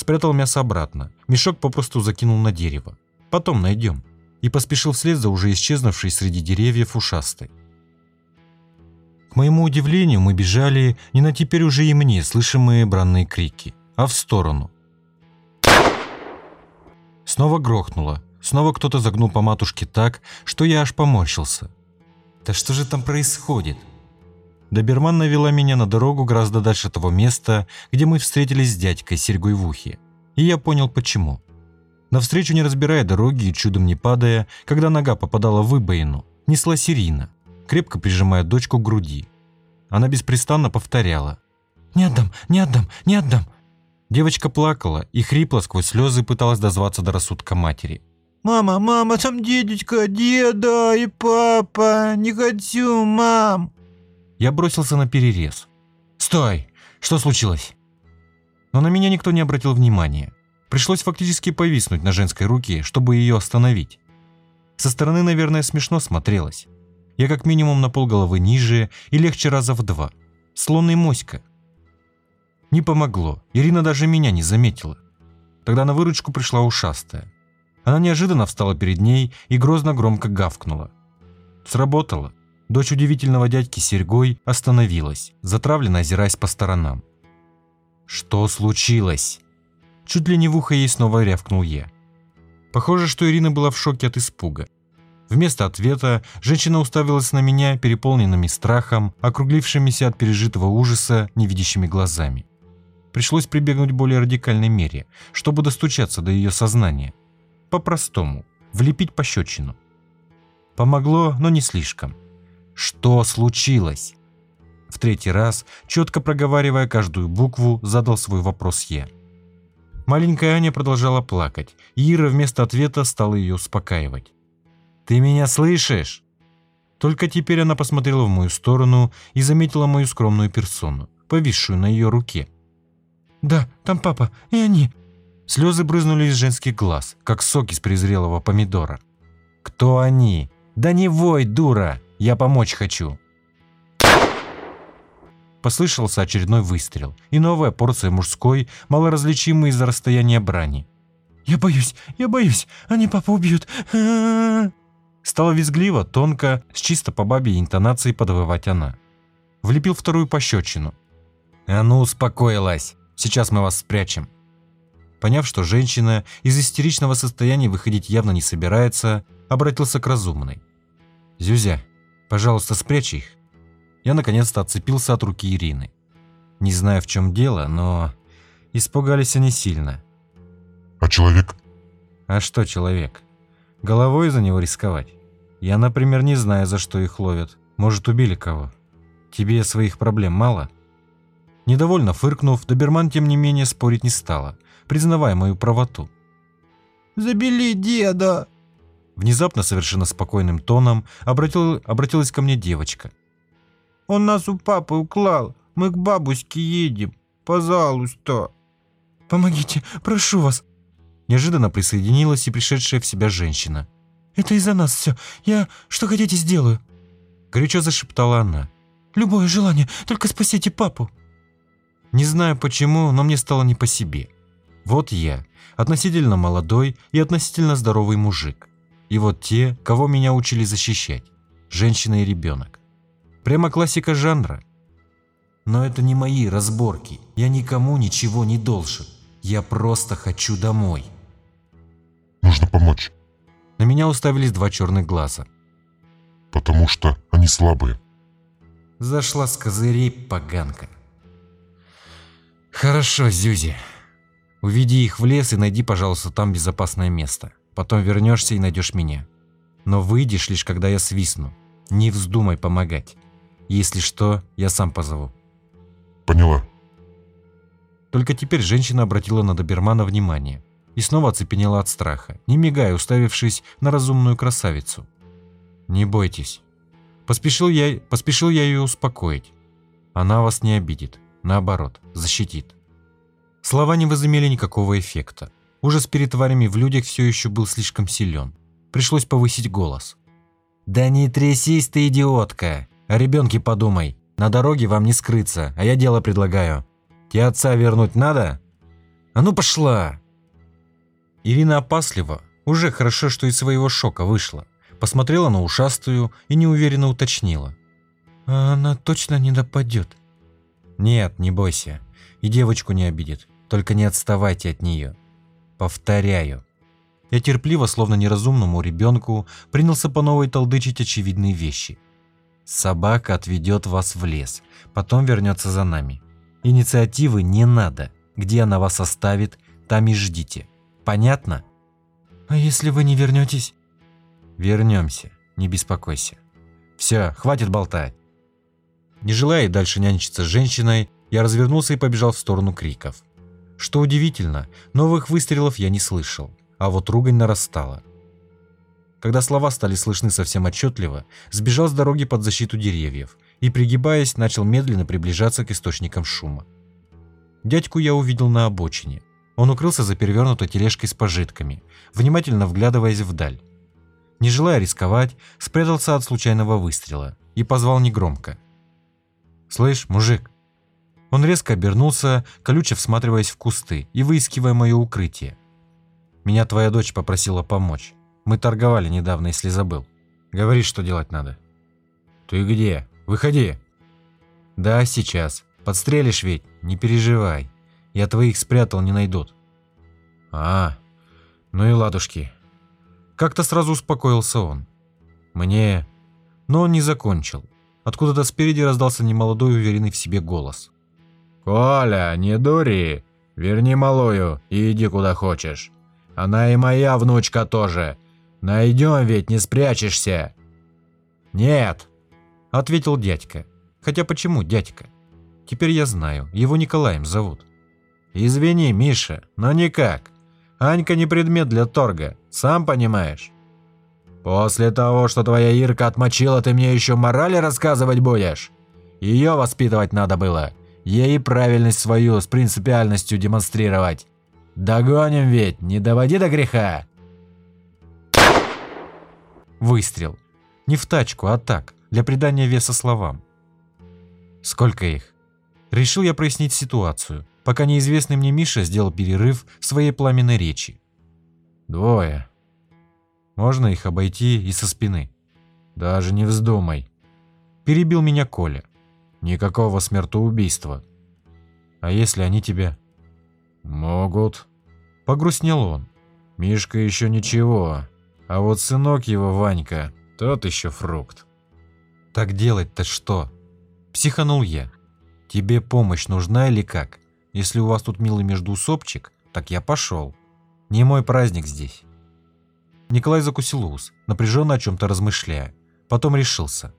Спрятал мясо обратно, мешок попросту закинул на дерево. Потом найдем. И поспешил вслед за уже исчезнувшей среди деревьев ушастой. К моему удивлению, мы бежали не на теперь уже и мне слышимые бранные крики, а в сторону. Снова грохнуло. Снова кто-то загнул по матушке так, что я аж поморщился. Да что же там происходит? Доберман навела меня на дорогу гораздо дальше того места, где мы встретились с дядькой с серьгой в ухе. И я понял почему. Навстречу, не разбирая дороги и чудом не падая, когда нога попадала в выбоину, неслась Ирина, крепко прижимая дочку к груди. Она беспрестанно повторяла «Не отдам, не отдам, не отдам!» Девочка плакала и хрипло сквозь слезы пыталась дозваться до рассудка матери. Мама, мама, там дедечка, деда и папа. Не хочу, мам. Я бросился на перерез. «Стой! Что случилось?» Но на меня никто не обратил внимания. Пришлось фактически повиснуть на женской руке, чтобы ее остановить. Со стороны, наверное, смешно смотрелось. Я как минимум на полголовы ниже и легче раза в два. Слонный моська. Не помогло, Ирина даже меня не заметила. Тогда на выручку пришла ушастая. Она неожиданно встала перед ней и грозно громко гавкнула. Сработало. Дочь удивительного дядьки Серегой остановилась, затравленно озираясь по сторонам. «Что случилось?» Чуть ли не в ухо ей снова рявкнул я. Похоже, что Ирина была в шоке от испуга. Вместо ответа женщина уставилась на меня переполненными страхом, округлившимися от пережитого ужаса невидящими глазами. Пришлось прибегнуть к более радикальной мере, чтобы достучаться до ее сознания. По-простому, влепить пощечину. Помогло, но не слишком. Что случилось? В третий раз, четко проговаривая каждую букву, задал свой вопрос я. Маленькая Аня продолжала плакать, и Ира вместо ответа стала ее успокаивать. «Ты меня слышишь?» Только теперь она посмотрела в мою сторону и заметила мою скромную персону, повисшую на ее руке. «Да, там папа, и они». Слезы брызнули из женских глаз, как сок из презрелого помидора. «Кто они?» «Да не вой, дура! Я помочь хочу!» Послышался очередной выстрел и новая порция мужской, малоразличимой из-за расстояния брани. «Я боюсь, я боюсь, они папу убьют!» Стало визгливо, тонко, с чисто по бабе интонацией подвывать она. Влепил вторую пощечину. «А ну, успокоилась! Сейчас мы вас спрячем!» Поняв, что женщина из истеричного состояния выходить явно не собирается, обратился к разумной. «Зюзя, пожалуйста, спрячь их». Я наконец-то отцепился от руки Ирины. Не знаю, в чем дело, но испугались они сильно. А человек? А что человек? Головой за него рисковать? Я, например, не знаю, за что их ловят. Может, убили кого? Тебе своих проблем мало?» Недовольно фыркнув, доберман, тем не менее, спорить не стала, признавая мою правоту. «Забили деда!» Внезапно, совершенно спокойным тоном, обратил, обратилась ко мне девочка. «Он нас у папы уклал. Мы к бабушке едем. Пожалуйста!» «Помогите, прошу вас!» Неожиданно присоединилась и пришедшая в себя женщина. «Это из-за нас все. Я что хотите сделаю?» Горячо зашептала она. «Любое желание, только спасите папу!» Не знаю почему, но мне стало не по себе. Вот я, относительно молодой и относительно здоровый мужик. И вот те, кого меня учили защищать. Женщина и ребенок. Прямо классика жанра. Но это не мои разборки. Я никому ничего не должен. Я просто хочу домой. Нужно помочь. На меня уставились два черных глаза. Потому что они слабые. Зашла с козырей поганка. Хорошо, Зюзи. Уведи их в лес и найди, пожалуйста, там безопасное место. Потом вернешься и найдешь меня. Но выйдешь лишь, когда я свистну. Не вздумай помогать. Если что, я сам позову. Поняла. Только теперь женщина обратила на добермана внимание и снова оцепенела от страха, не мигая, уставившись на разумную красавицу. «Не бойтесь». Поспешил я, поспешил я ее успокоить. Она вас не обидит, наоборот, защитит. Слова не возымели никакого эффекта. Ужас перед тварями в людях все еще был слишком силен. Пришлось повысить голос. «Да не трясись ты, идиотка! О ребенке подумай. На дороге вам не скрыться, а я дело предлагаю. Тебе отца вернуть надо? А ну пошла!» Ирина опасливо, уже хорошо, что из своего шока вышла, посмотрела на ушастую и неуверенно уточнила. «А она точно не нападет?» «Нет, не бойся. И девочку не обидит. Только не отставайте от нее. Повторяю». Я терпеливо, словно неразумному ребенку, принялся по новой толдычить очевидные вещи. Собака отведет вас в лес, потом вернется за нами. Инициативы не надо. Где она вас оставит, там и ждите. Понятно? А если вы не вернетесь? Вернемся, не беспокойся. Все, хватит болтать. Не желая дальше нянчиться с женщиной, я развернулся и побежал в сторону криков. Что удивительно, новых выстрелов я не слышал, а вот ругань нарастала. Когда слова стали слышны совсем отчетливо, сбежал с дороги под защиту деревьев и, пригибаясь, начал медленно приближаться к источникам шума. Дядьку я увидел на обочине. Он укрылся за перевернутой тележкой с пожитками, внимательно вглядываясь вдаль. Не желая рисковать, спрятался от случайного выстрела и позвал негромко. «Слышь, мужик!» Он резко обернулся, колюче всматриваясь в кусты и выискивая мое укрытие. «Меня твоя дочь попросила помочь. Мы торговали недавно, если забыл. Говори, что делать надо». «Ты где? Выходи!» «Да, сейчас. Подстрелишь ведь, не переживай. Я твоих спрятал, не найдут». «А, ну и ладушки». Как-то сразу успокоился он. «Мне...» Но он не закончил. Откуда-то спереди раздался немолодой уверенный в себе голос. «Коля, не дури! Верни малую и иди куда хочешь. Она и моя внучка тоже. Найдем ведь, не спрячешься!» «Нет!» – ответил дядька. Хотя почему дядька? Теперь я знаю, его Николаем зовут. «Извини, Миша, но никак. Анька не предмет для торга, сам понимаешь». «После того, что твоя Ирка отмочила, ты мне еще морали рассказывать будешь? Ее воспитывать надо было, ей правильность свою с принципиальностью демонстрировать. Догоним ведь, не доводи до греха!» Выстрел. Не в тачку, а так, для придания веса словам. Сколько их? Решил я прояснить ситуацию, пока неизвестный мне Миша сделал перерыв в своей пламенной речи. Двое. Можно их обойти и со спины. Даже не вздумай. Перебил меня Коля. Никакого смертоубийства. А если они тебя? Могут. Погрустнел он. Мишка еще ничего, а вот сынок его, Ванька, тот еще фрукт. Так делать-то что? Психанул я. Тебе помощь нужна или как? Если у вас тут милый междуусобчик, так я пошел. Не мой праздник здесь. Николай закусил ус, напряженно о чем-то размышляя. Потом решился.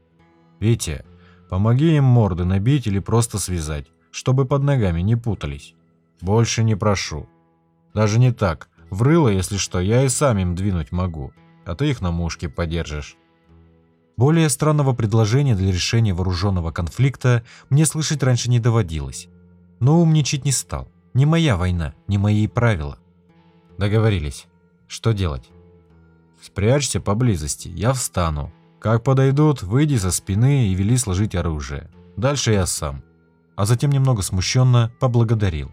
Витя, помоги им морды набить или просто связать, чтобы под ногами не путались. Больше не прошу. Даже не так. Врыло, если что, я и сам им двинуть могу а ты их на мушке подержишь. Более странного предложения для решения вооруженного конфликта мне слышать раньше не доводилось. Но умничать не стал. Не моя война, не мои правила. Договорились. Что делать? Спрячься поблизости, я встану. Как подойдут, выйди со спины и вели сложить оружие. Дальше я сам. А затем немного смущенно поблагодарил.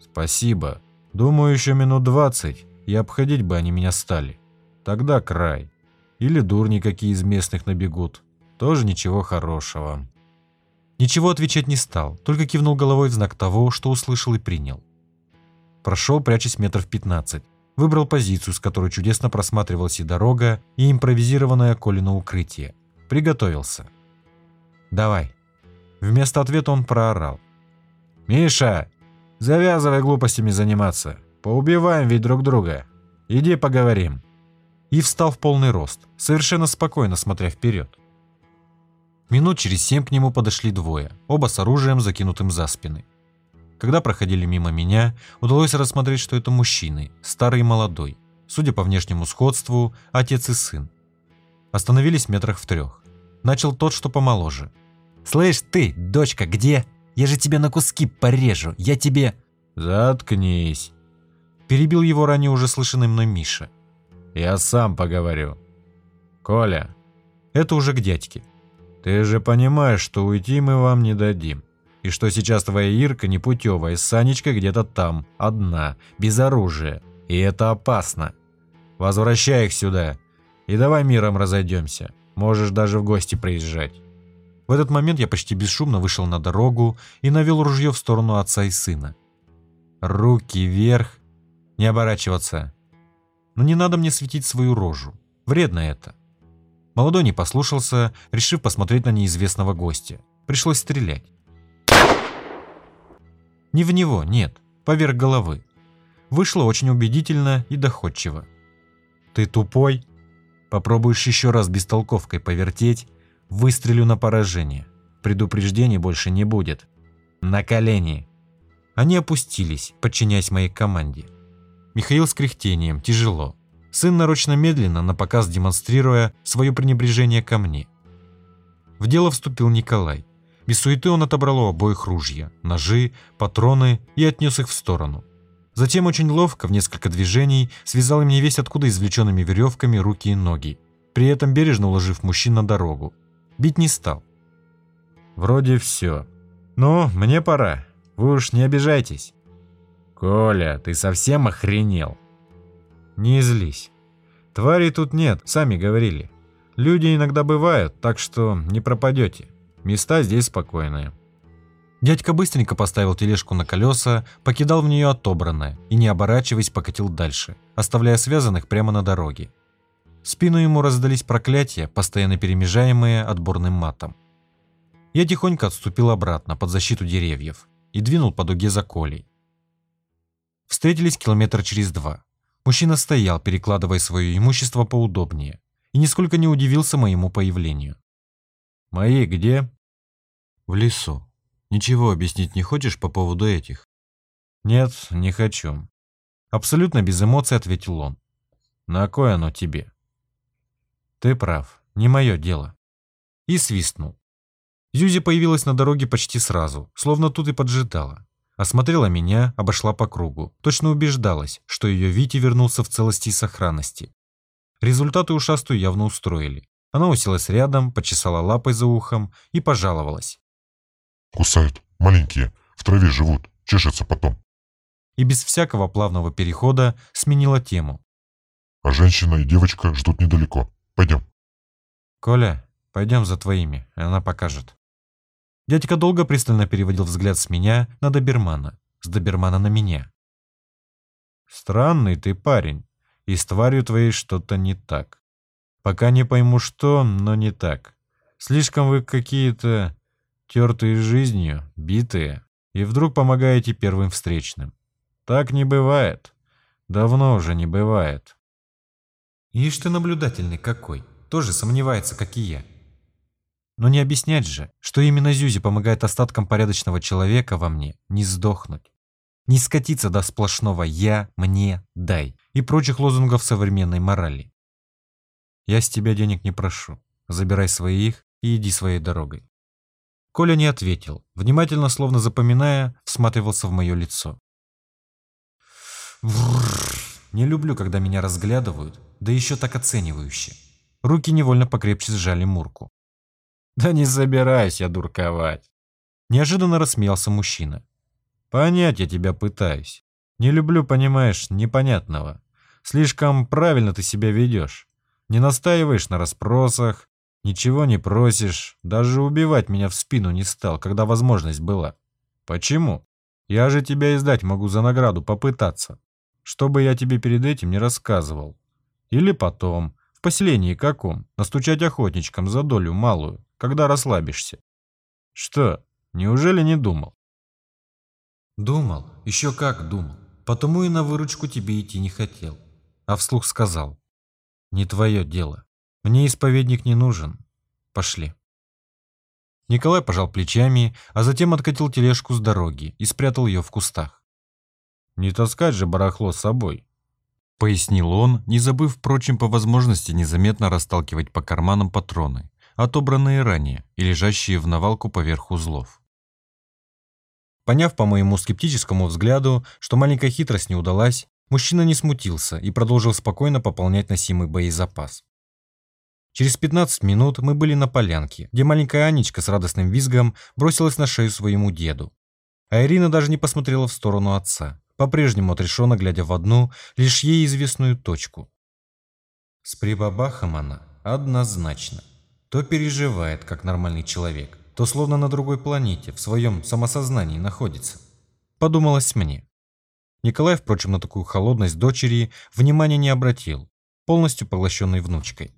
Спасибо. Думаю, еще минут двадцать, и обходить бы они меня стали. Тогда край. Или дурни какие из местных набегут. Тоже ничего хорошего. Ничего отвечать не стал, только кивнул головой в знак того, что услышал и принял. Прошел, прячась метров 15. Выбрал позицию, с которой чудесно просматривалась и дорога, и импровизированное Колино укрытие. Приготовился. «Давай». Вместо ответа он проорал. «Миша, завязывай глупостями заниматься. Поубиваем ведь друг друга. Иди поговорим» и встал в полный рост, совершенно спокойно смотря вперед. Минут через семь к нему подошли двое, оба с оружием, закинутым за спины. Когда проходили мимо меня, удалось рассмотреть, что это мужчины, старый и молодой, судя по внешнему сходству, отец и сын. Остановились метрах в трех. Начал тот, что помоложе. «Слышь ты, дочка, где? Я же тебя на куски порежу, я тебе...» «Заткнись!» Перебил его ранее уже слышанный мной Миша. Я сам поговорю. Коля, это уже к дядьке. Ты же понимаешь, что уйти мы вам не дадим. И что сейчас твоя Ирка непутевая с Санечкой где-то там, одна, без оружия. И это опасно. Возвращай их сюда. И давай миром разойдемся. Можешь даже в гости приезжать. В этот момент я почти бесшумно вышел на дорогу и навел ружье в сторону отца и сына. Руки вверх. Не оборачиваться но не надо мне светить свою рожу. Вредно это. Молодой не послушался, решив посмотреть на неизвестного гостя. Пришлось стрелять. Не в него, нет, поверх головы. Вышло очень убедительно и доходчиво. «Ты тупой? Попробуешь еще раз бестолковкой повертеть, выстрелю на поражение. Предупреждений больше не будет. На колени!» Они опустились, подчиняясь моей команде. Михаил с кряхтением, тяжело. Сын нарочно медленно, на показ демонстрируя свое пренебрежение ко мне. В дело вступил Николай. Без суеты он отобрал у обоих ружья, ножи, патроны и отнес их в сторону. Затем очень ловко, в несколько движений, связал мне весь откуда извлеченными веревками руки и ноги, при этом бережно уложив мужчин на дорогу. Бить не стал. «Вроде все. Ну, мне пора. Вы уж не обижайтесь». «Коля, ты совсем охренел?» «Не злись. Тварей тут нет, сами говорили. Люди иногда бывают, так что не пропадете. Места здесь спокойные». Дядька быстренько поставил тележку на колеса, покидал в нее отобранное и, не оборачиваясь, покатил дальше, оставляя связанных прямо на дороге. В спину ему раздались проклятия, постоянно перемежаемые отборным матом. Я тихонько отступил обратно под защиту деревьев и двинул по дуге за Колей. Встретились километр через два. Мужчина стоял, перекладывая свое имущество поудобнее, и нисколько не удивился моему появлению. «Мои где?» «В лесу. Ничего объяснить не хочешь по поводу этих?» «Нет, не хочу». Абсолютно без эмоций ответил он. «На кое оно тебе?» «Ты прав. Не мое дело». И свистнул. Зюзи появилась на дороге почти сразу, словно тут и поджидала. Осмотрела меня, обошла по кругу. Точно убеждалась, что ее Вити вернулся в целости и сохранности. Результаты ушастую явно устроили. Она уселась рядом, почесала лапой за ухом и пожаловалась. Кусают. Маленькие. В траве живут. Чешется потом. И без всякого плавного перехода сменила тему. А женщина и девочка ждут недалеко. Пойдем. Коля, пойдем за твоими, она покажет. Дядька долго пристально переводил взгляд с меня на добермана, с добермана на меня. Странный ты парень, и с тварью твоей что-то не так. Пока не пойму что, но не так. Слишком вы какие-то тертые жизнью, битые, и вдруг помогаете первым встречным. Так не бывает. Давно уже не бывает. Ишь ты наблюдательный какой, тоже сомневается, как и я. Но не объяснять же, что именно Зюзи помогает остаткам порядочного человека во мне не сдохнуть. Не скатиться до сплошного «я», «мне», «дай» и прочих лозунгов современной морали. Я с тебя денег не прошу. Забирай своих и иди своей дорогой. Коля не ответил, внимательно, словно запоминая, всматривался в мое лицо. Не люблю, когда меня разглядывают, да еще так оценивающе. Руки невольно покрепче сжали Мурку. Да не собираюсь я дурковать. Неожиданно рассмеялся мужчина. Понять я тебя пытаюсь. Не люблю, понимаешь, непонятного. Слишком правильно ты себя ведешь. Не настаиваешь на расспросах, Ничего не просишь, даже убивать меня в спину не стал, когда возможность была. Почему? Я же тебя издать могу за награду попытаться. Чтобы я тебе перед этим не рассказывал. Или потом, в поселении каком, настучать охотничкам за долю малую, когда расслабишься. Что, неужели не думал? Думал, еще как думал. Потому и на выручку тебе идти не хотел. А вслух сказал. Не твое дело. Мне исповедник не нужен. Пошли. Николай пожал плечами, а затем откатил тележку с дороги и спрятал ее в кустах. «Не таскать же барахло с собой», — пояснил он, не забыв, впрочем, по возможности незаметно расталкивать по карманам патроны, отобранные ранее и лежащие в навалку поверх узлов. Поняв по моему скептическому взгляду, что маленькая хитрость не удалась, мужчина не смутился и продолжил спокойно пополнять носимый боезапас. Через 15 минут мы были на полянке, где маленькая Анечка с радостным визгом бросилась на шею своему деду. А Ирина даже не посмотрела в сторону отца, по-прежнему отрешенно глядя в одну, лишь ей известную точку. С прибабахом она однозначно. То переживает, как нормальный человек, то словно на другой планете, в своем самосознании находится. Подумалось мне. Николай, впрочем, на такую холодность дочери внимания не обратил, полностью поглощенный внучкой.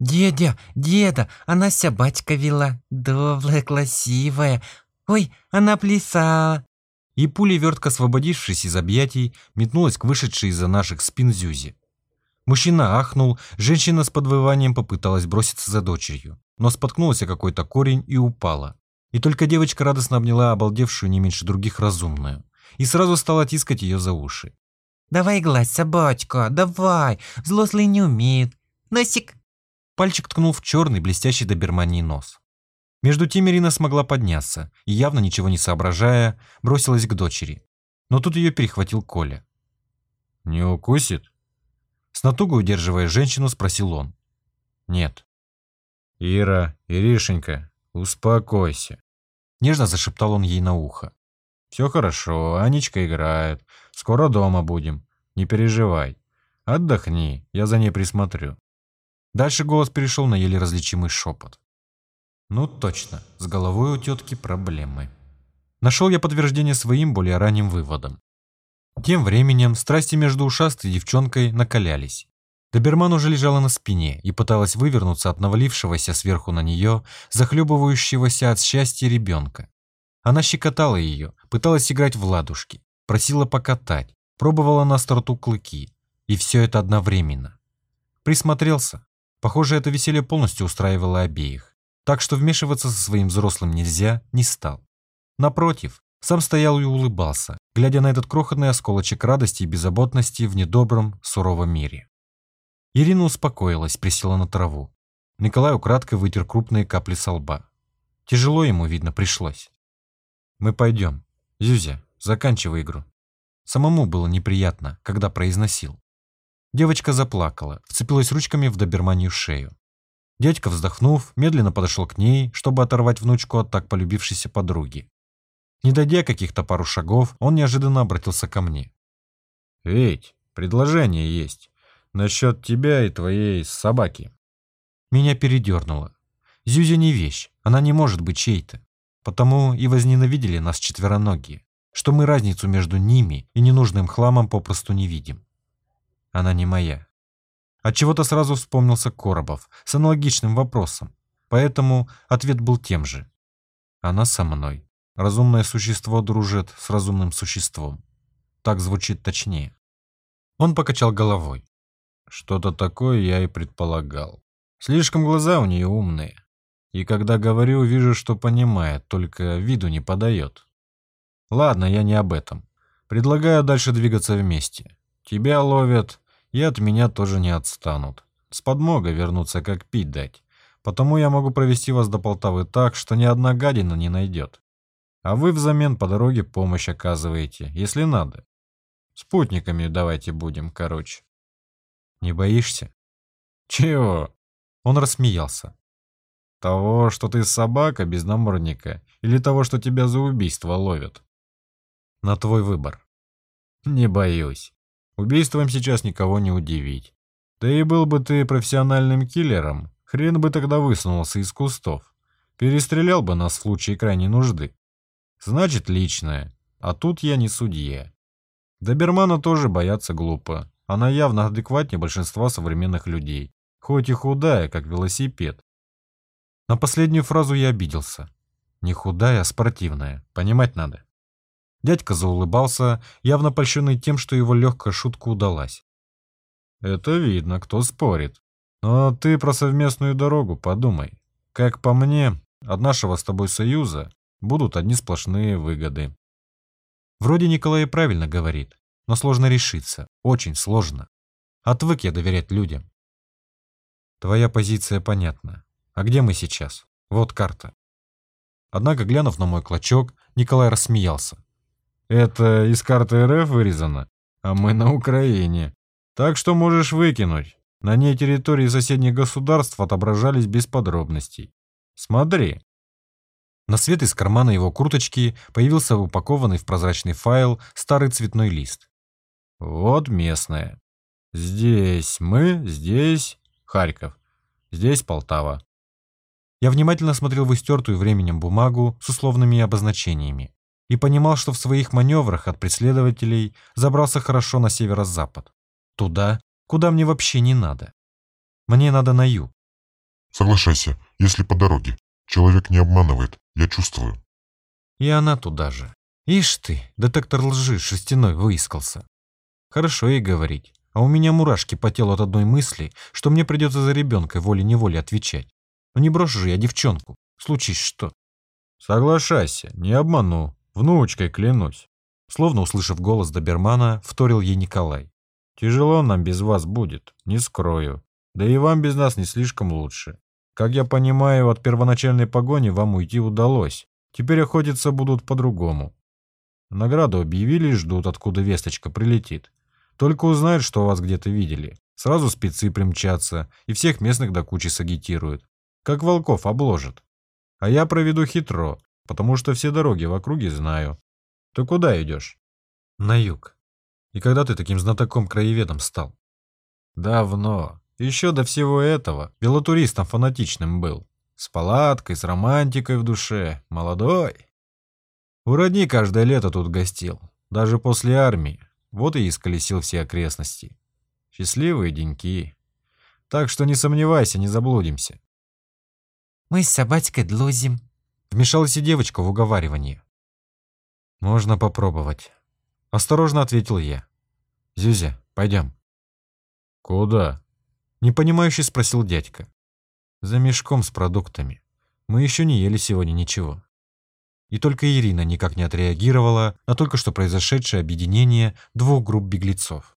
«Дедя, деда, она ся батька вела, добрая, красивая. Ой, она плясала». И пулей вертко освободившись из объятий, метнулась к вышедшей из-за наших спин Зюзи. Мужчина ахнул, женщина с подвыванием попыталась броситься за дочерью, но споткнулась о какой-то корень и упала. И только девочка радостно обняла обалдевшую не меньше других разумную и сразу стала тискать ее за уши. Давай гладь, собачка, давай. Взрослые не умеют. Носик. Пальчик ткнул в черный, блестящий доберманий нос. Между тем Ирина смогла подняться и, явно ничего не соображая, бросилась к дочери. Но тут ее перехватил Коля. «Не укусит?» С натугой удерживая женщину, спросил он. «Нет». «Ира, Иришенька, успокойся», — нежно зашептал он ей на ухо. «Все хорошо, Анечка играет. Скоро дома будем. Не переживай. Отдохни, я за ней присмотрю». Дальше голос перешел на еле различимый шепот. «Ну точно, с головой у тетки проблемы». Нашел я подтверждение своим более ранним выводам. Тем временем страсти между ушастой девчонкой накалялись. Доберман уже лежала на спине и пыталась вывернуться от навалившегося сверху на нее, захлебывающегося от счастья ребенка. Она щекотала ее, пыталась играть в ладушки, просила покатать, пробовала на старту клыки. И все это одновременно. Присмотрелся. Похоже, это веселье полностью устраивало обеих. Так что вмешиваться со своим взрослым нельзя, не стал. Напротив, сам стоял и улыбался, глядя на этот крохотный осколочек радости и беззаботности в недобром, суровом мире. Ирина успокоилась, присела на траву. Николай украдкой вытер крупные капли со лба. Тяжело ему, видно, пришлось. «Мы пойдем. Зюзя, заканчивай игру». Самому было неприятно, когда произносил. Девочка заплакала, вцепилась ручками в доберманью шею. Дядька, вздохнув, медленно подошел к ней, чтобы оторвать внучку от так полюбившейся подруги. Не дойдя каких-то пару шагов, он неожиданно обратился ко мне. «Ведь, предложение есть. Насчет тебя и твоей собаки». Меня передернуло. Зюзя не вещь, она не может быть чьей-то. Потому и возненавидели нас четвероногие, что мы разницу между ними и ненужным хламом попросту не видим. Она не моя. От чего то сразу вспомнился Коробов с аналогичным вопросом, поэтому ответ был тем же. Она со мной. Разумное существо дружит с разумным существом. Так звучит точнее. Он покачал головой. Что-то такое я и предполагал. Слишком глаза у нее умные. И когда говорю, вижу, что понимает, только виду не подает. Ладно, я не об этом. Предлагаю дальше двигаться вместе. Тебя ловят, и от меня тоже не отстанут. С подмогой вернуться, как пить дать. Потому я могу провести вас до Полтавы так, что ни одна гадина не найдет. А вы взамен по дороге помощь оказываете, если надо. Спутниками давайте будем, короче. Не боишься? Чего? Он рассмеялся. Того, что ты собака без намордника, или того, что тебя за убийство ловят? На твой выбор. Не боюсь. Убийством сейчас никого не удивить. Да и был бы ты профессиональным киллером, хрен бы тогда высунулся из кустов. Перестрелял бы нас в случае крайней нужды. Значит, личное. А тут я не судья. Добермана тоже бояться глупо. Она явно адекватнее большинства современных людей. Хоть и худая, как велосипед, на последнюю фразу я обиделся. Не худая, а спортивная. Понимать надо. Дядька заулыбался, явно польщенный тем, что его легкая шутка удалась. «Это видно, кто спорит. Но ты про совместную дорогу подумай. Как по мне, от нашего с тобой союза будут одни сплошные выгоды». Вроде Николай правильно говорит, но сложно решиться, очень сложно. Отвык я доверять людям. Твоя позиция понятна. А где мы сейчас? Вот карта. Однако, глянув на мой клочок, Николай рассмеялся. Это из карты РФ вырезано, а мы на Украине. Так что можешь выкинуть. На ней территории соседних государств отображались без подробностей. Смотри. На свет из кармана его курточки появился упакованный в прозрачный файл старый цветной лист. Вот местное. Здесь мы, здесь Харьков, здесь Полтава. Я внимательно смотрел в истертую временем бумагу с условными обозначениями и понимал, что в своих маневрах от преследователей забрался хорошо на северо-запад. Туда, куда мне вообще не надо. Мне надо на юг. Соглашайся, если по дороге. Человек не обманывает, я чувствую. И она туда же. Ишь ты, детектор лжи шерстяной выискался. Хорошо и говорить. А у меня мурашки по телу от одной мысли, что мне придется за ребенка волей-неволей отвечать. Ну не брошу же я девчонку. Случись что. Соглашайся, не обману. Внучкой клянусь. Словно услышав голос добермана, вторил ей Николай. Тяжело нам без вас будет, не скрою. Да и вам без нас не слишком лучше. Как я понимаю, от первоначальной погони вам уйти удалось. Теперь охотиться будут по-другому. Награду объявили и ждут, откуда весточка прилетит. Только узнают, что вас где-то видели. Сразу спецы примчатся и всех местных до кучи сагитируют. Как волков обложат. А я проведу хитро, потому что все дороги в округе знаю. Ты куда идешь? На юг. И когда ты таким знатоком-краеведом стал? Давно. Еще до всего этого велотуристом фанатичным был. С палаткой, с романтикой в душе. Молодой. У родни каждое лето тут гостил. Даже после армии. Вот и исколесил все окрестности. Счастливые деньки. Так что не сомневайся, не заблудимся. Мы с собачкой длузим. Вмешалась и девочка в уговаривание. Можно попробовать. Осторожно ответил я. Зюзя, пойдем. Куда? Непонимающе спросил дядька. За мешком с продуктами. Мы еще не ели сегодня ничего. И только Ирина никак не отреагировала на только что произошедшее объединение двух групп беглецов.